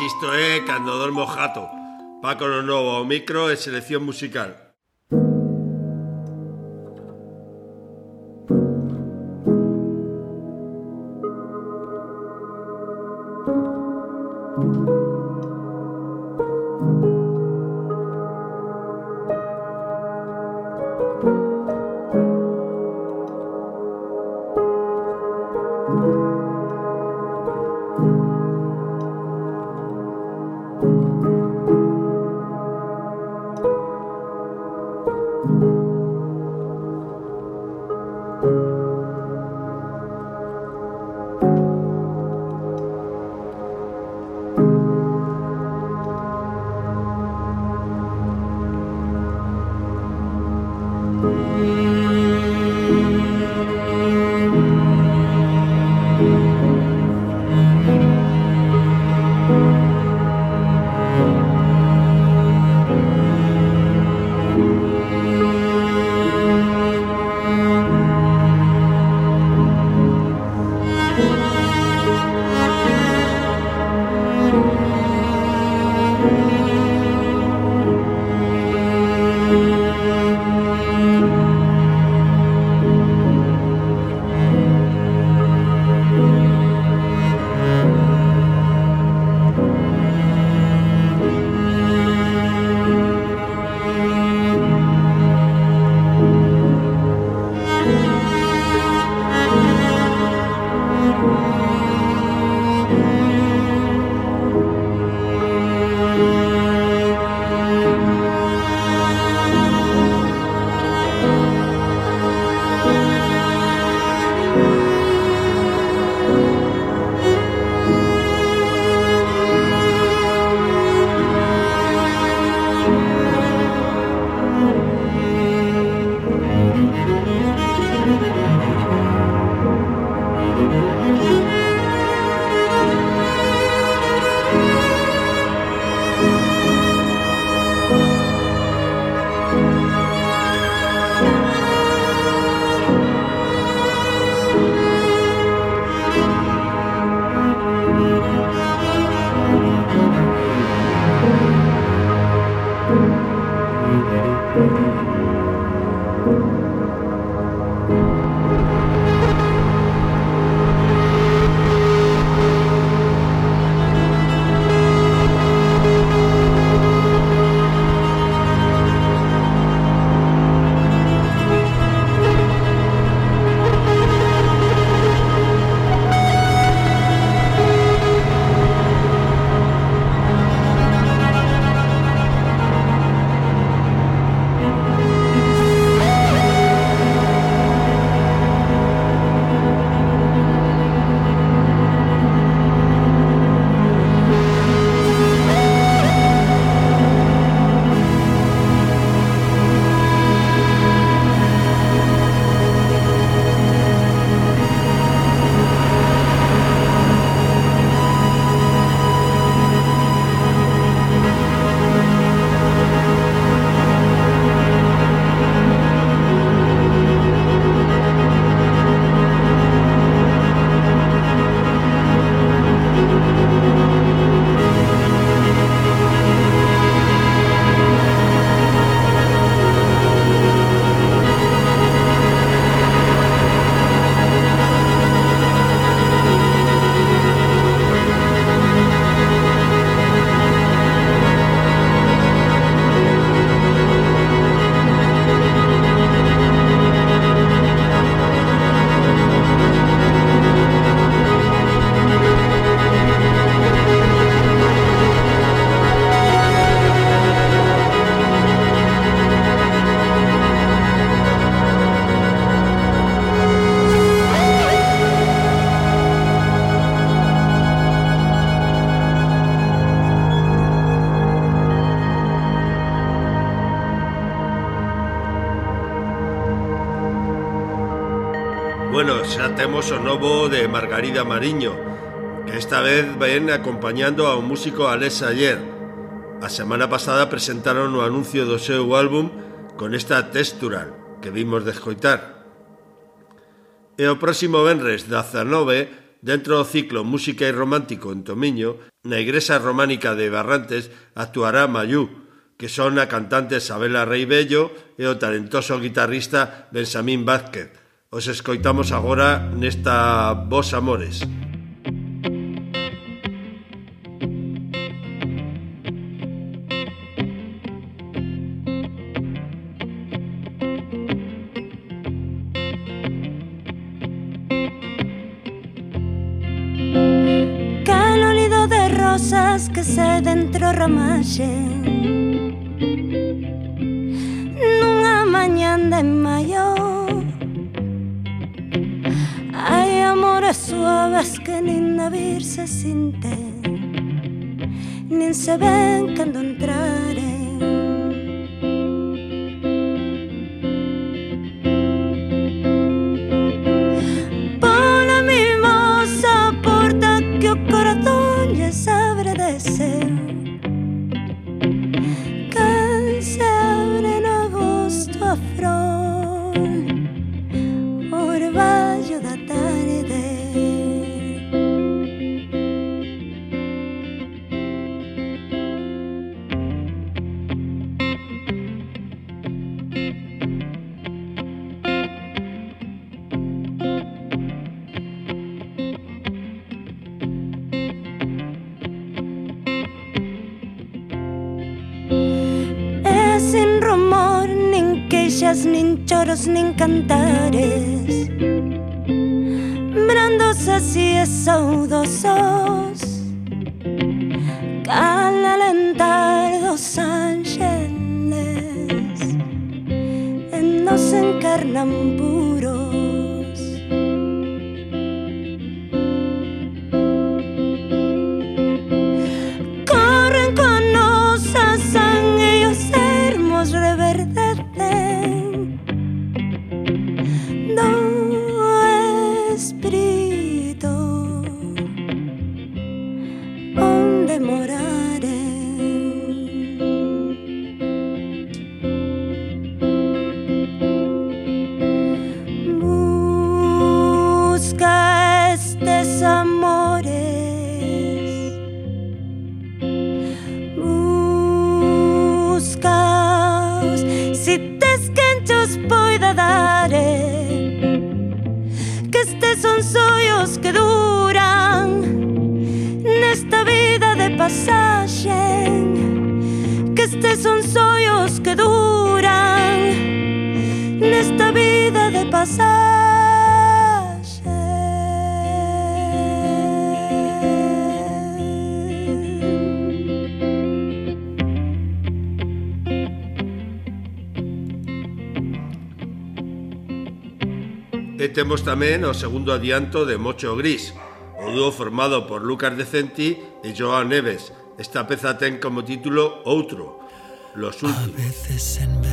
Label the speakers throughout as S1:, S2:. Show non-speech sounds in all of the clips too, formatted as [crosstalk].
S1: isto é Cando dormo jato. Paco no novo ao micro e selección musical Margarida Mariño, que esta vez ven acompañando ao músico Alex Ayer. A semana pasada presentaron o anuncio do seu álbum con esta textural que vimos de escoitar. E o próximo venres 19 dentro do ciclo Música e Romántico en Tomiño, na Igrexa Románica de Barrantes actuará Mayú, que son a cantante Isabela Rey Bello e o talentoso guitarrista Benjamín Vázquez, Os escoitamos agora nesta Vos Amores.
S2: De rosas que se dentro ramaxen Nunha mañan de maio que nin na virse sinten Nin se ven cando entraren listening
S1: temos tamén o segundo adianto de Mocho Gris, o dúo formado por Lucas Decenti e Joan Neves. Esta peza ten como título Outro, Los Últimos.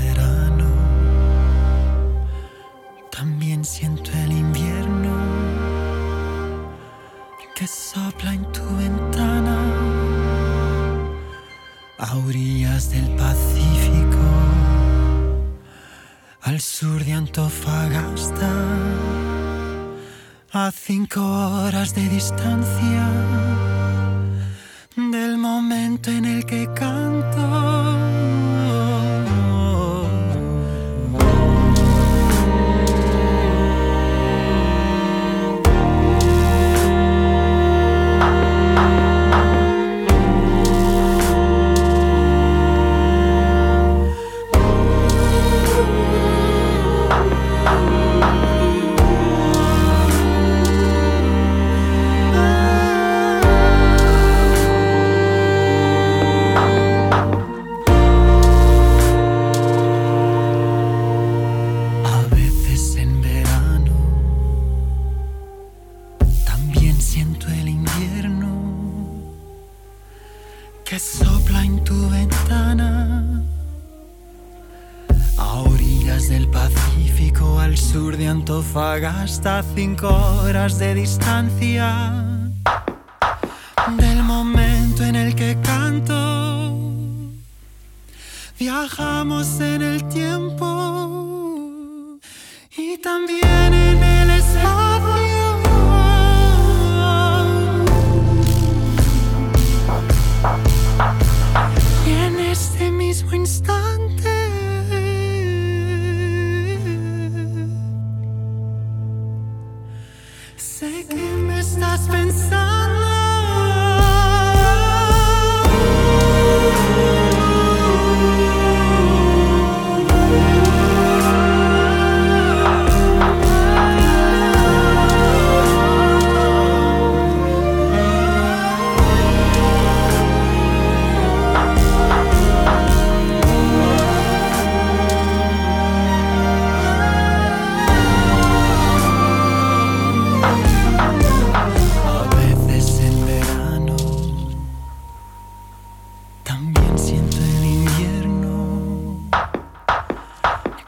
S3: Cinco horas de distancia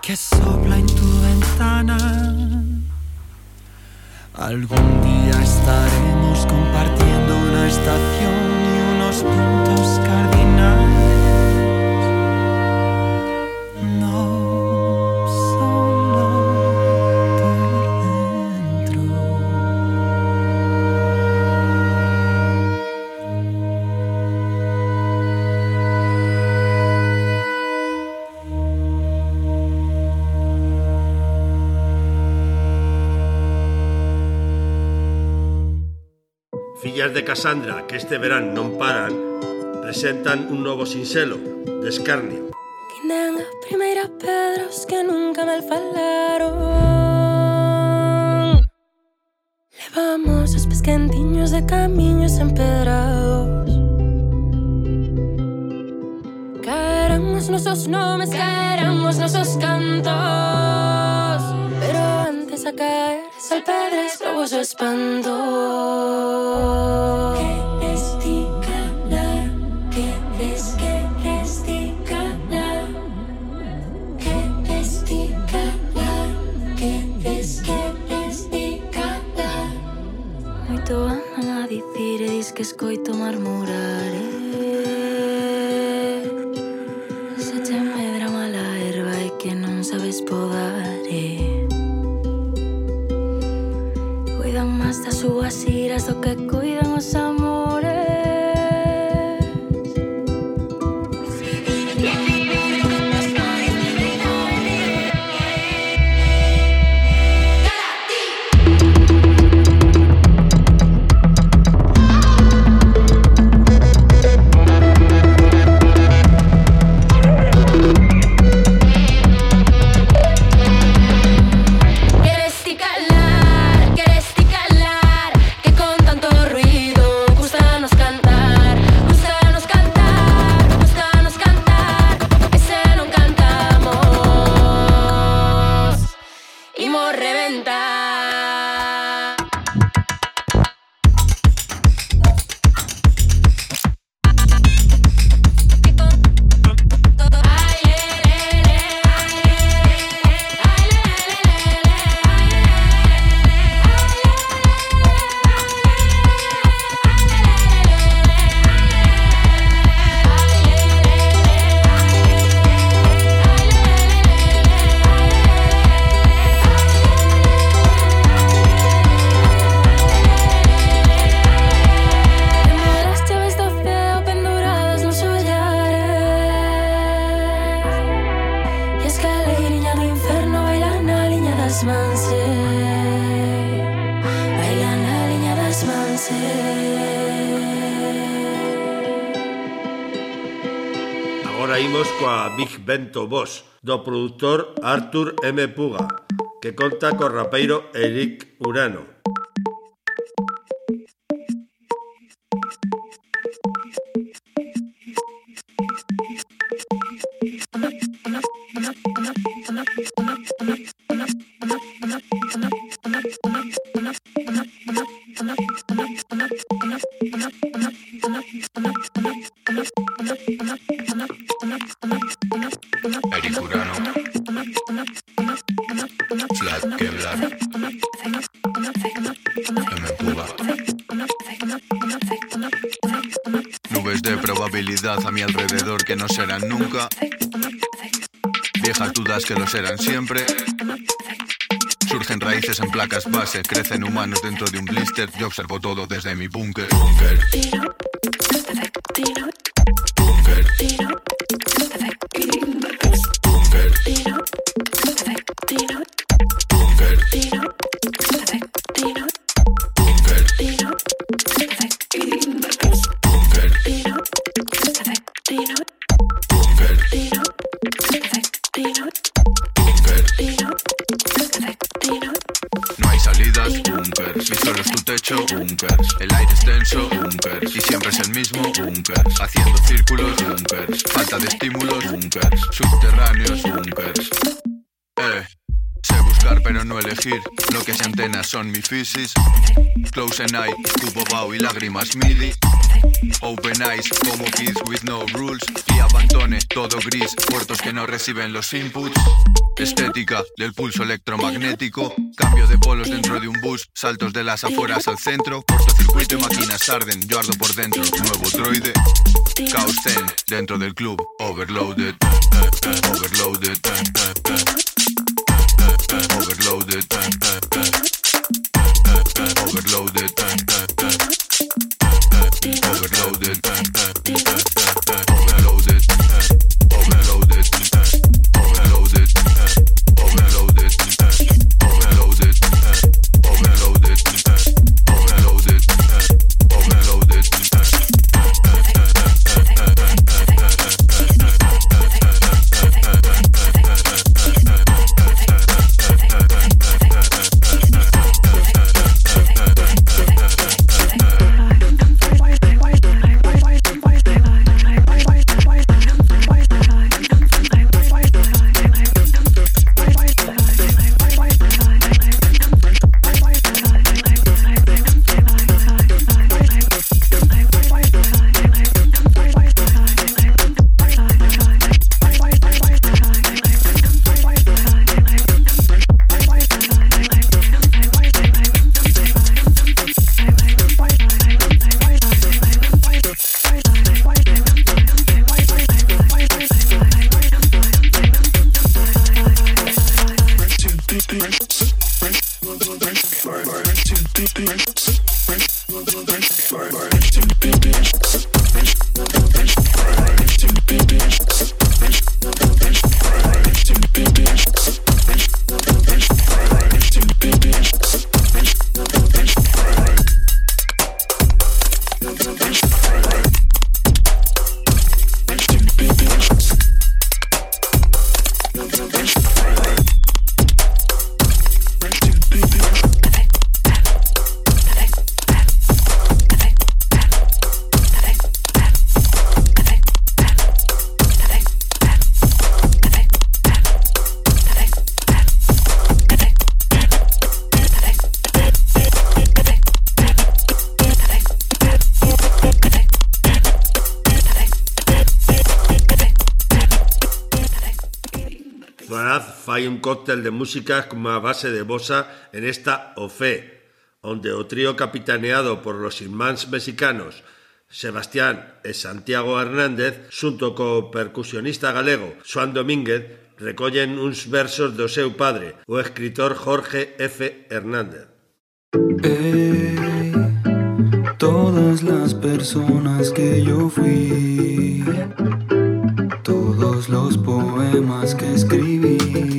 S3: que
S4: sopla en tu ventana. Algún día estaremos compartiendo una estación y unos puntos cardinales.
S5: Cassandra, que este verán non paran, presentan un novo sinxelo, Descarnio.
S1: Vento Vos, do
S5: produtor Arthur M. Puga, que conta co rapeiro Eric Urano.
S6: A mi alrededor que no serán nunca. Viejas dudas que lo serán siempre. Surgen raíces en placas base, crecen humanos dentro de un blister. Yo observo todo desde mi búnker. Búnker. Son mi fisis. Close and eye, cubo bow y lágrimas midi. Open eyes como kids with no rules y abandone todo gris, puertos que no reciben los inputs. Estética del pulso electromagnético, cambio de polos dentro de un bus, saltos de las afueras al centro, cortocircuito y máquinas arden, yo ardo por dentro, nuevo droide, caos zen dentro del club, overloaded, overloaded, overloaded.
S1: Cóctel de músicas como a base de bossa en esta OFE, donde o trío capitaneado por los irmáns mexicanos Sebastián e Santiago Hernández, xunto co percusionista galego Xoan Domínguez, recollen uns versos do seu padre, o escritor Jorge F. Hernández.
S3: Hey, todas las personas que yo fui, todos los poemas que escribí.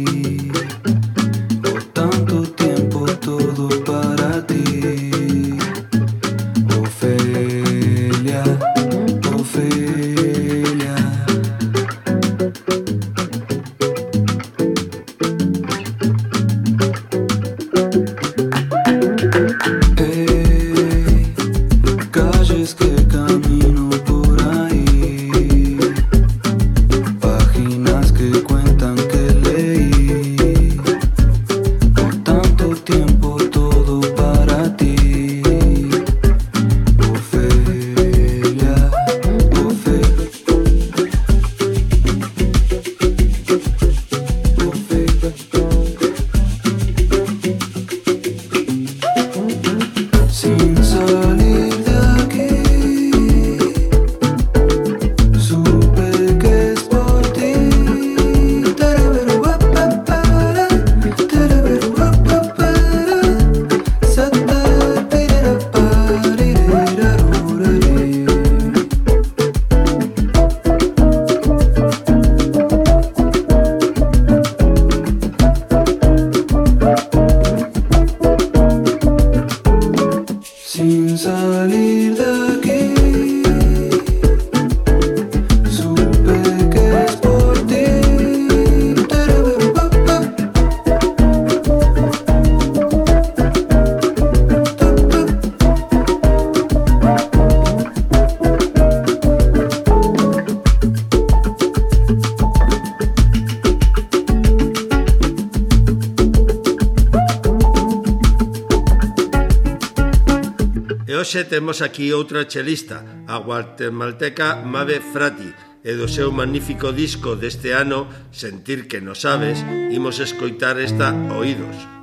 S2: hoxe temos aquí outra chelista, a guatemalteca Mave Frati, e do seu magnífico disco deste ano, Sentir que no sabes, imos escoitar esta Oídos.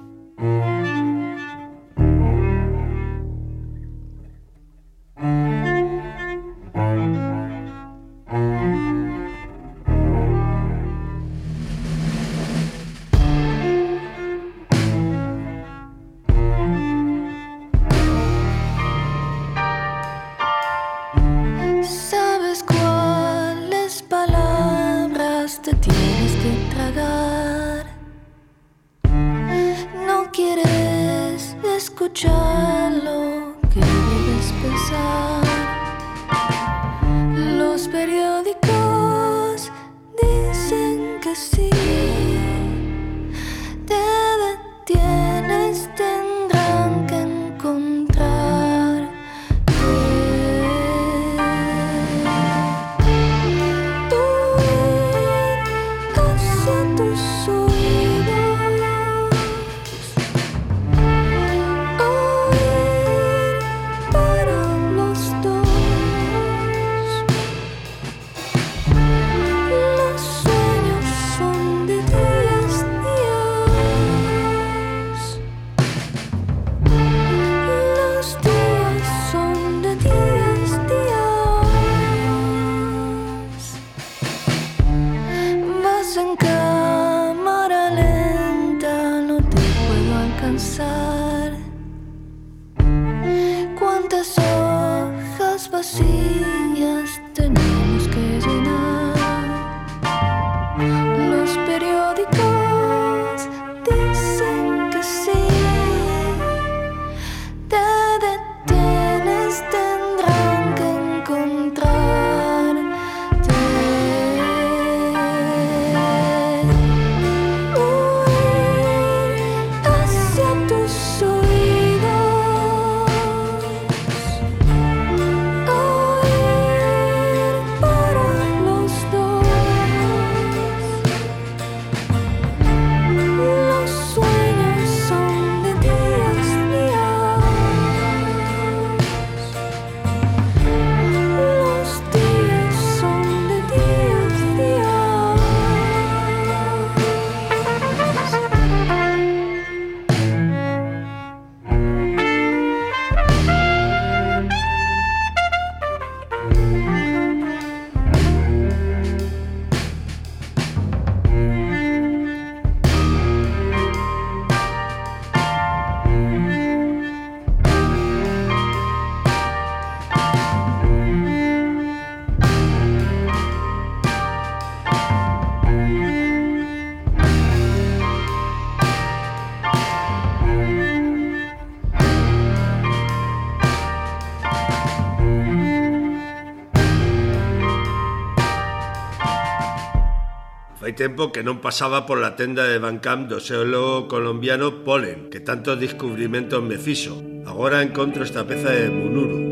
S2: Fai tempo que non pasaba por la tenda de Bancamp do xeólogo colombiano Polen, que tantos descubrimentos me fixo. Agora encontro esta peza de Munuru.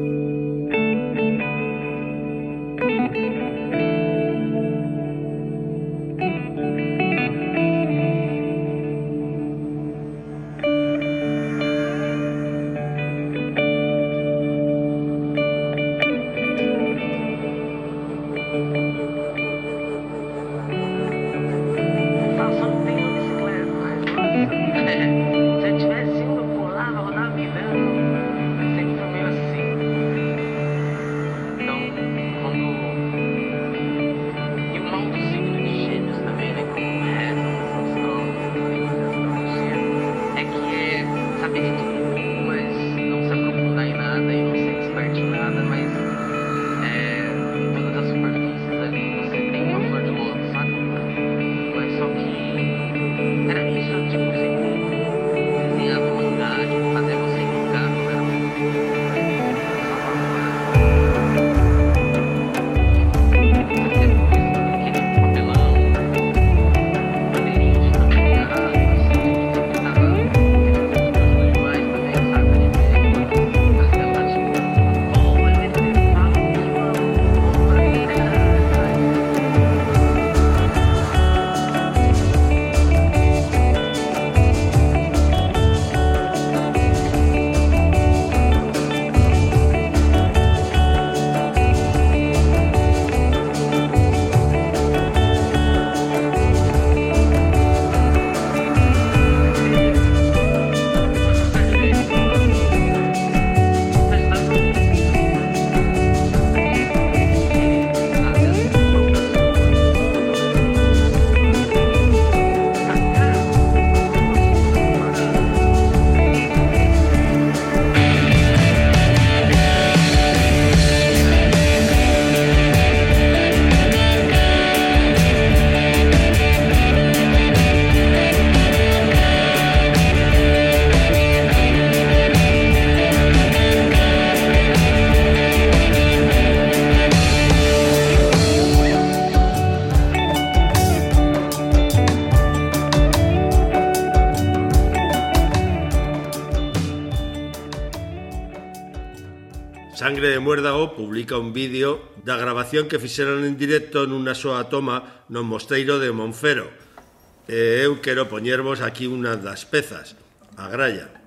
S1: música un vídeo da grabación que fixeron en directo nunha soa toma no mosteiro de Monfero. E eu quero poñervos aquí unha das pezas, a gralla.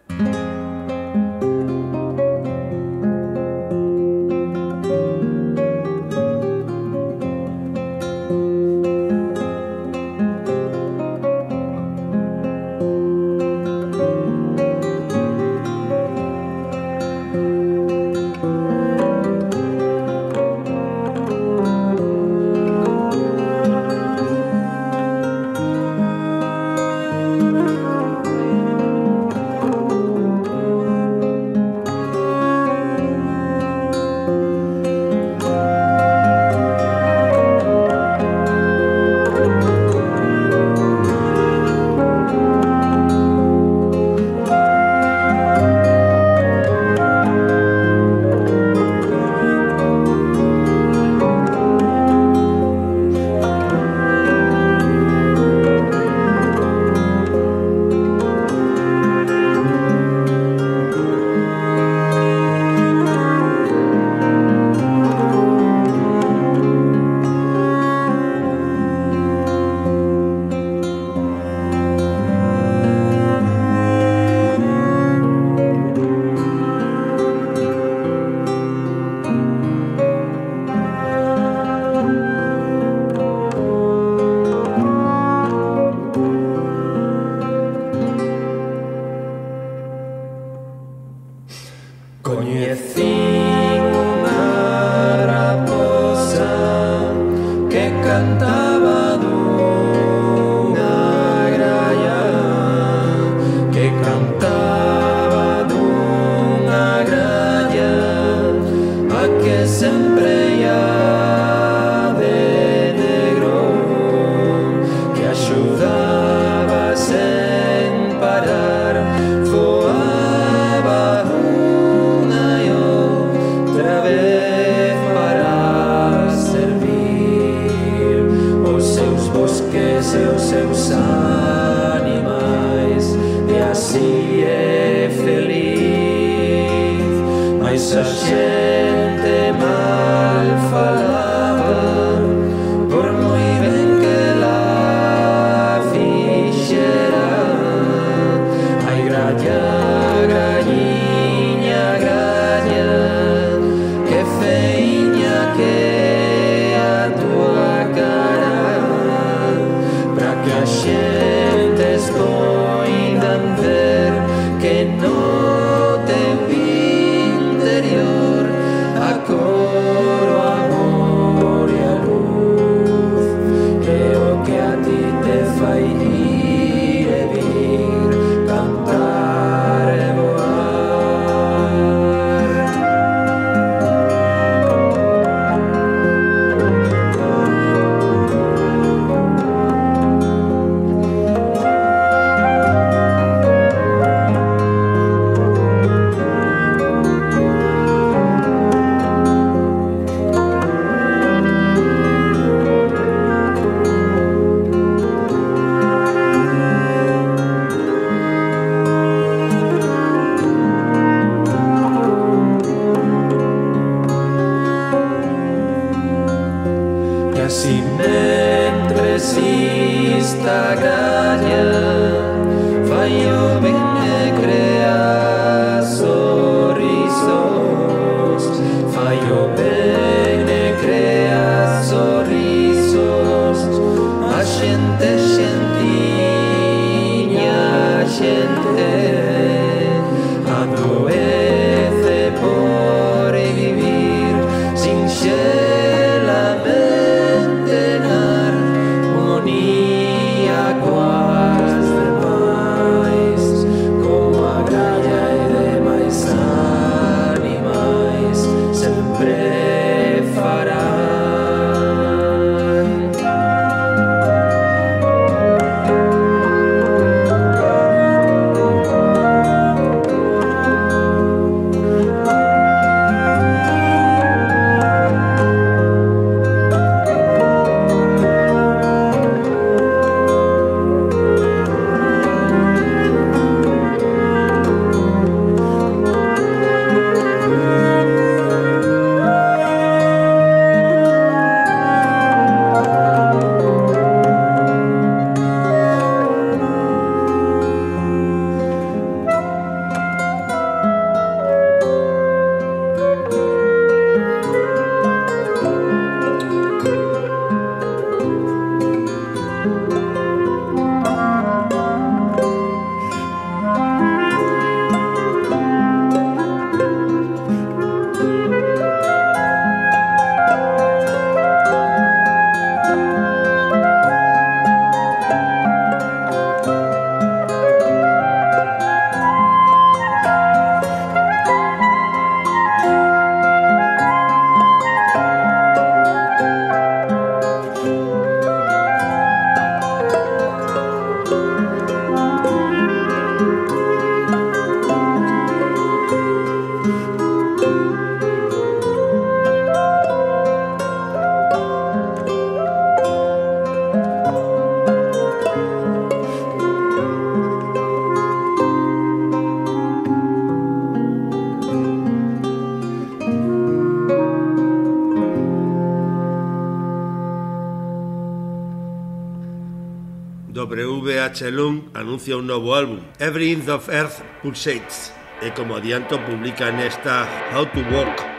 S7: Lung anuncia un novo álbum, Every Inch of Earth Pulsates, e como adianto publican esta How to Walk,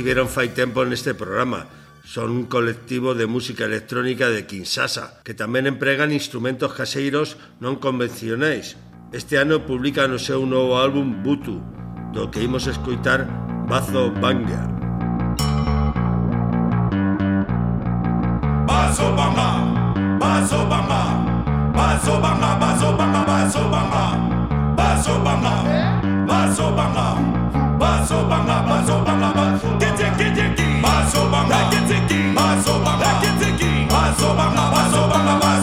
S7: estiveron fai tempo neste programa. Son un colectivo de música electrónica de Kinshasa, que tamén empregan instrumentos caseiros non convencionais. Este ano publican o seu novo álbum Butu, do que imos escoitar Bazo Banger. Bazo Banga, Bazo Banga, Bazo Banga, Bazo Banga, Bazo Banga, Bazo Banga, Bazo Banga, Bazo Banga, Bazo Banga,
S8: Bazoba, Bazoba, Bazoba, Bazoba, Bazoba,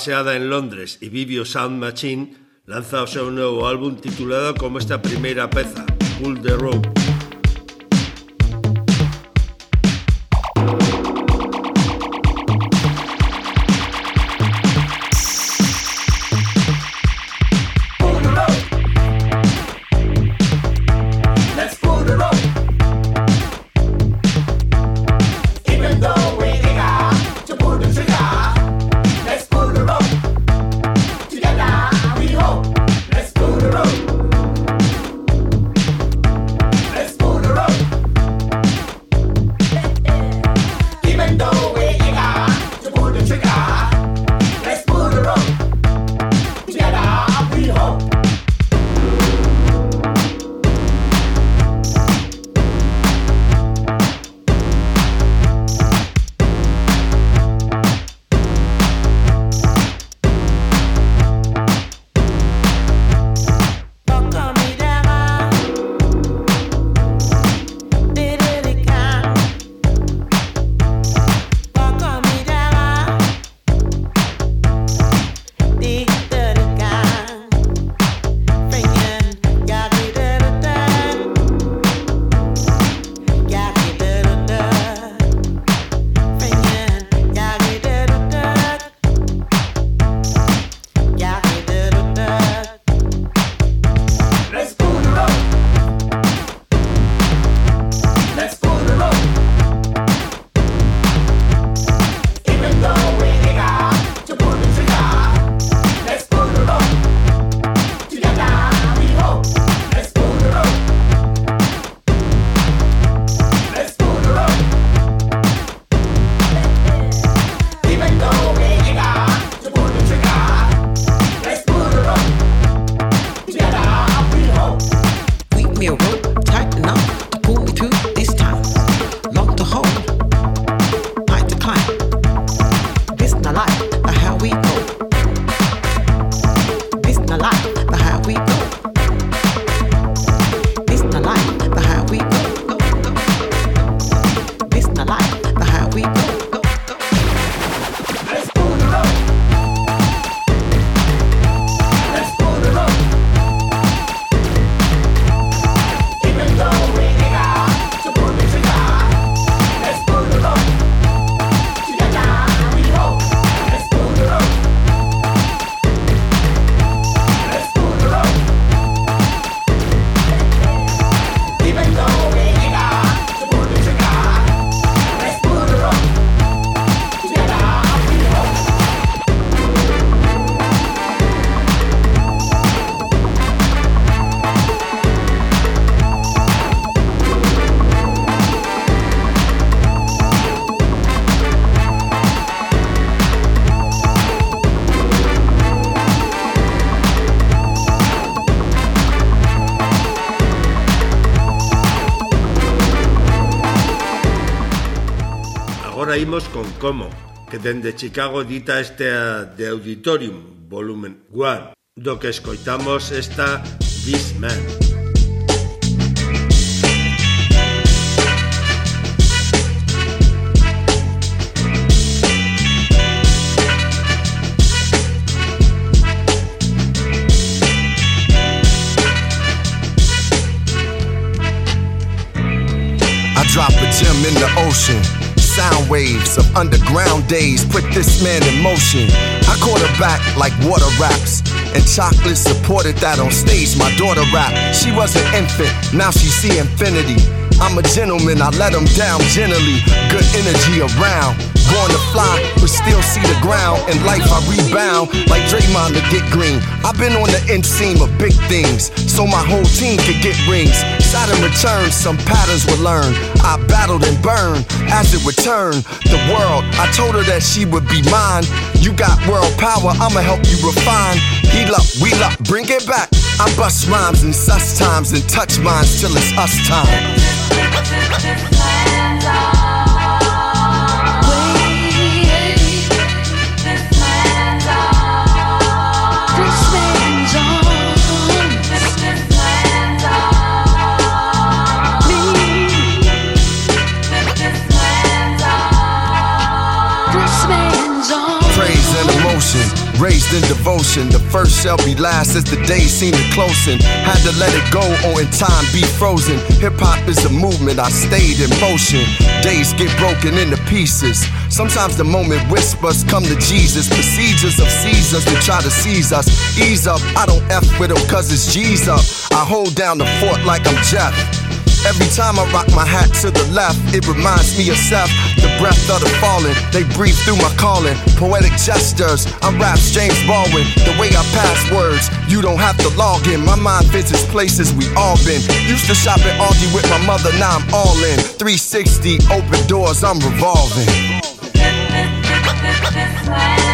S1: baseada en Londres e Vivio Sound Machine lanza o seu novo álbum titulado como esta primeira peza, Pull the Rope. agora imos con Como, que dende Chicago dita este eh, de Auditorium, volumen 1, do que escoitamos esta This Man.
S9: drop a gem in the ocean Sound waves of underground days put this man in motion. I caught her back like water raps. And chocolate supported that on stage. My daughter rap. She was an infant, now she see infinity. I'm a gentleman, I let them down gently. Good energy around. Born to fly, but still see the ground. In life, I rebound like Draymond to get green. I've been on the end seam of big things, so my whole team could get rings. In return, some patterns were learned. I battled and burned as it returned. The world, I told her that she would be mine. You got world power, I'ma help you refine. Heal up, wheel up, bring it back. I bust rhymes and sus times and touch minds till it's us time. Just and all raised in devotion. The first shall be last as the days seem to closing. Had to let it go or in time be frozen. Hip hop is a movement, I stayed in motion. Days get broken into pieces. Sometimes the moment whispers come to Jesus. Procedures of Caesars to try to seize us. Ease up, I don't F with them cause it's G's up. I hold down the fort like I'm Jeff. Every time I rock my hat to the left, it reminds me of Seth. The breath of the fallen, they breathe through my calling. Poetic gestures, I'm raps James Baldwin. The way I pass words, you don't have to log in. My mind visits places we all been. Used to shop at Aldi with my mother, now I'm all in. 360, open doors, I'm revolving. [laughs]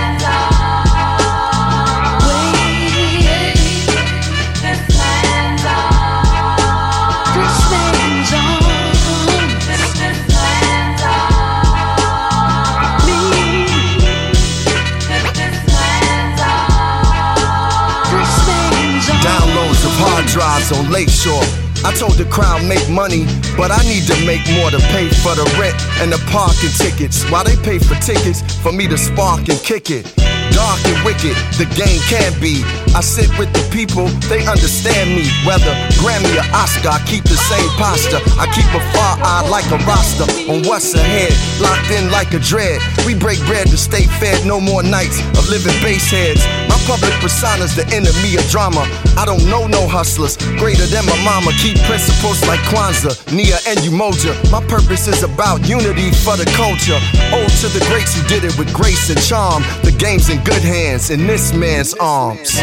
S9: drives on Lakeshore. I told the crowd make money, but I need to make more to pay for the rent and the parking tickets. While they pay for tickets for me to spark and kick it. Dark and wicked, the game can be. I sit with the people, they understand me. Whether Grammy or Oscar, I keep the same posture. I keep a far eye like a roster on what's ahead, locked in like a dread. We break bread to stay fed, no more nights of living base heads. My public persona's the enemy of drama. I don't know no hustlers greater than my mama. Keep principles like Kwanzaa, Nia, and Umoja. My purpose is about unity for the culture. Ode to the greats who did it with grace and charm. The game's in good hands in this man's arms.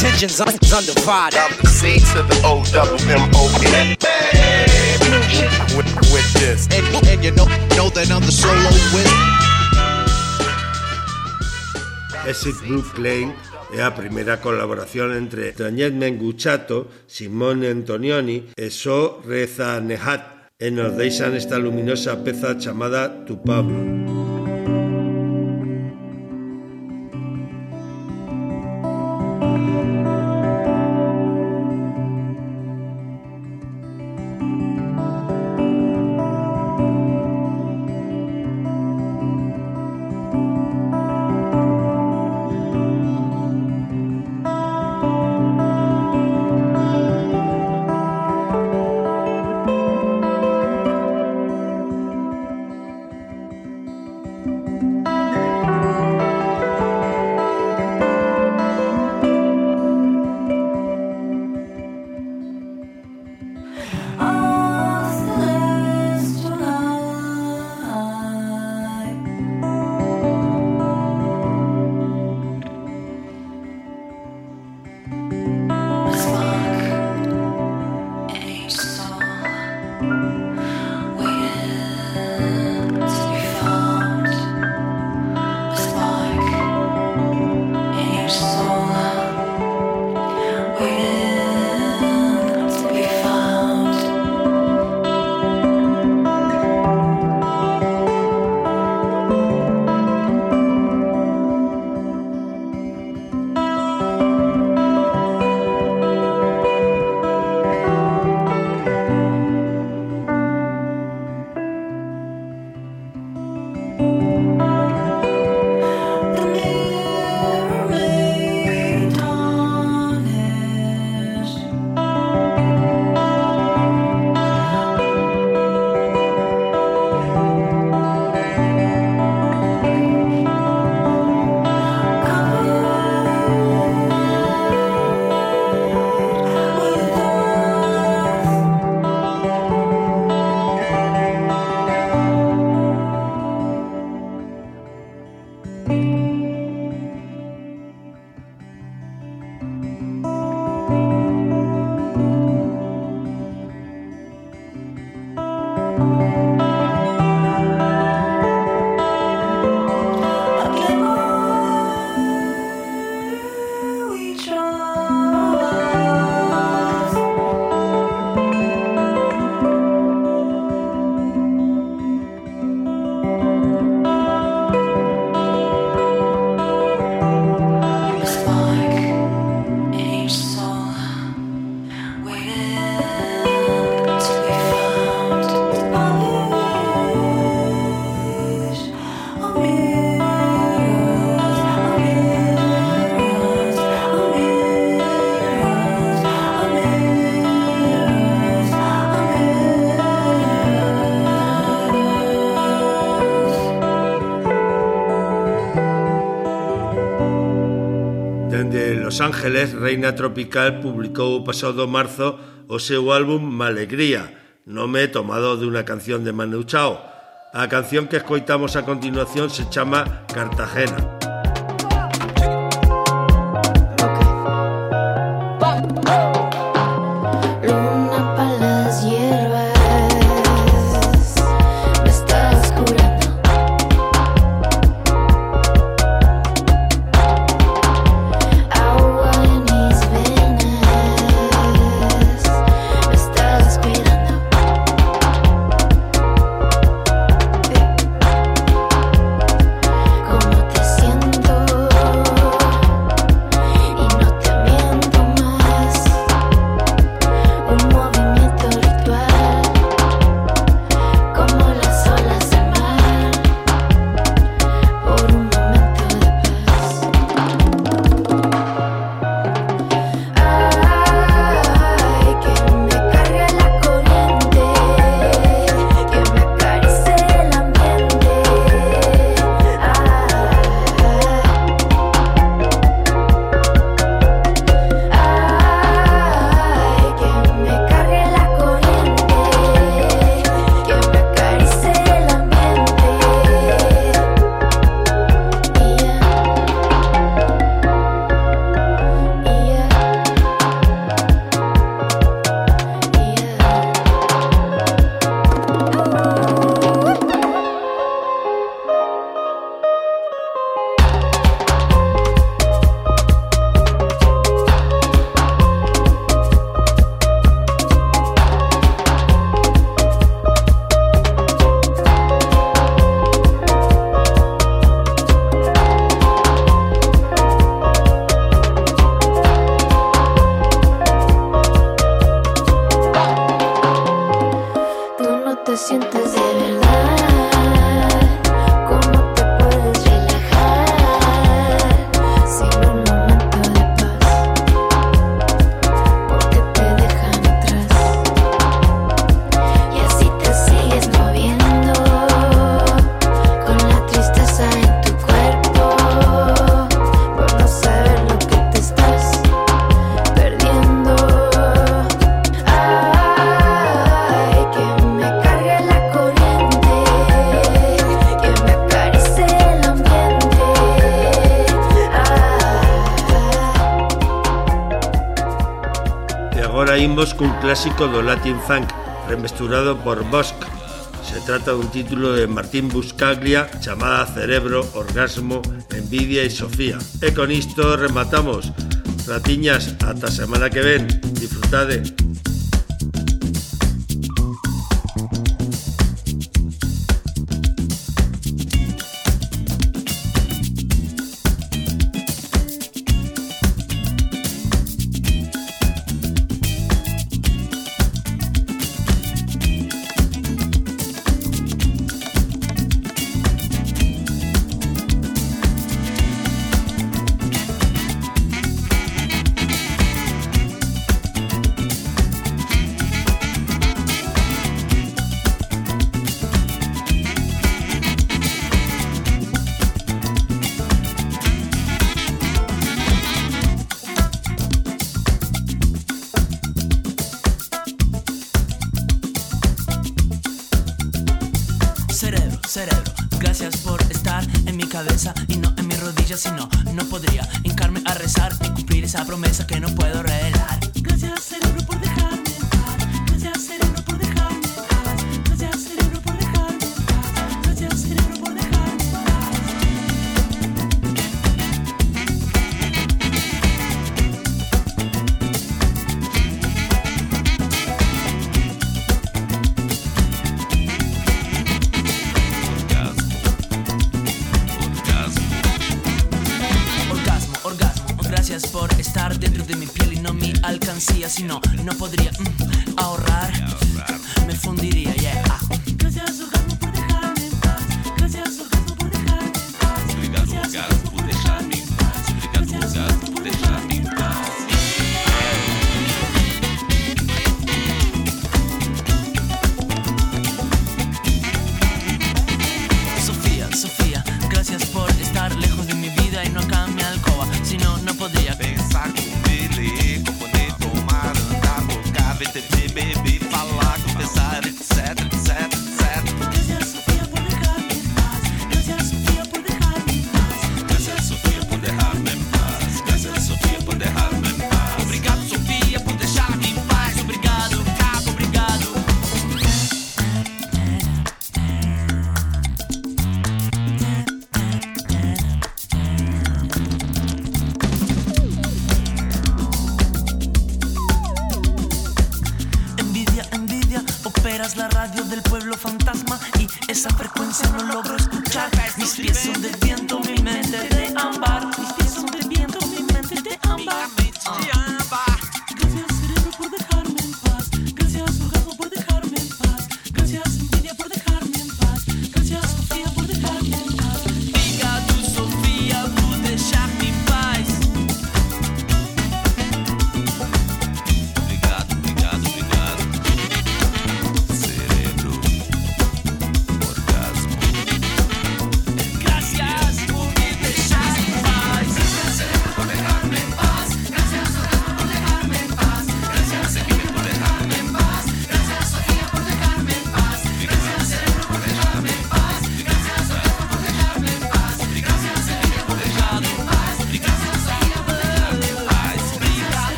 S10: Attention, attention's undivided.
S9: I'm the C to the O double M O N. With, with this,
S10: and, and you know, know that I'm the solo with.
S1: Exit Blue Lane é a primeira colaboración entre Daniel Menguchato, Simone Antonioni e So Reza Nehat e nos deixan esta luminosa peza chamada Tu Pablo.
S2: Los Ángeles, Reina Tropical publicou o pasado marzo o seu álbum Malegría, nome tomado dunha canción de Manu Chao. A canción que escoitamos a continuación se chama Cartagena. clásico do Latin Funk, remesturado por Bosque. Se trata dun título de Martín Buscaglia chamada Cerebro, Orgasmo, Envidia e Sofía. E con isto rematamos. Ratiñas, ata semana que ven. Disfrutade.
S4: Esa promesa fantasma.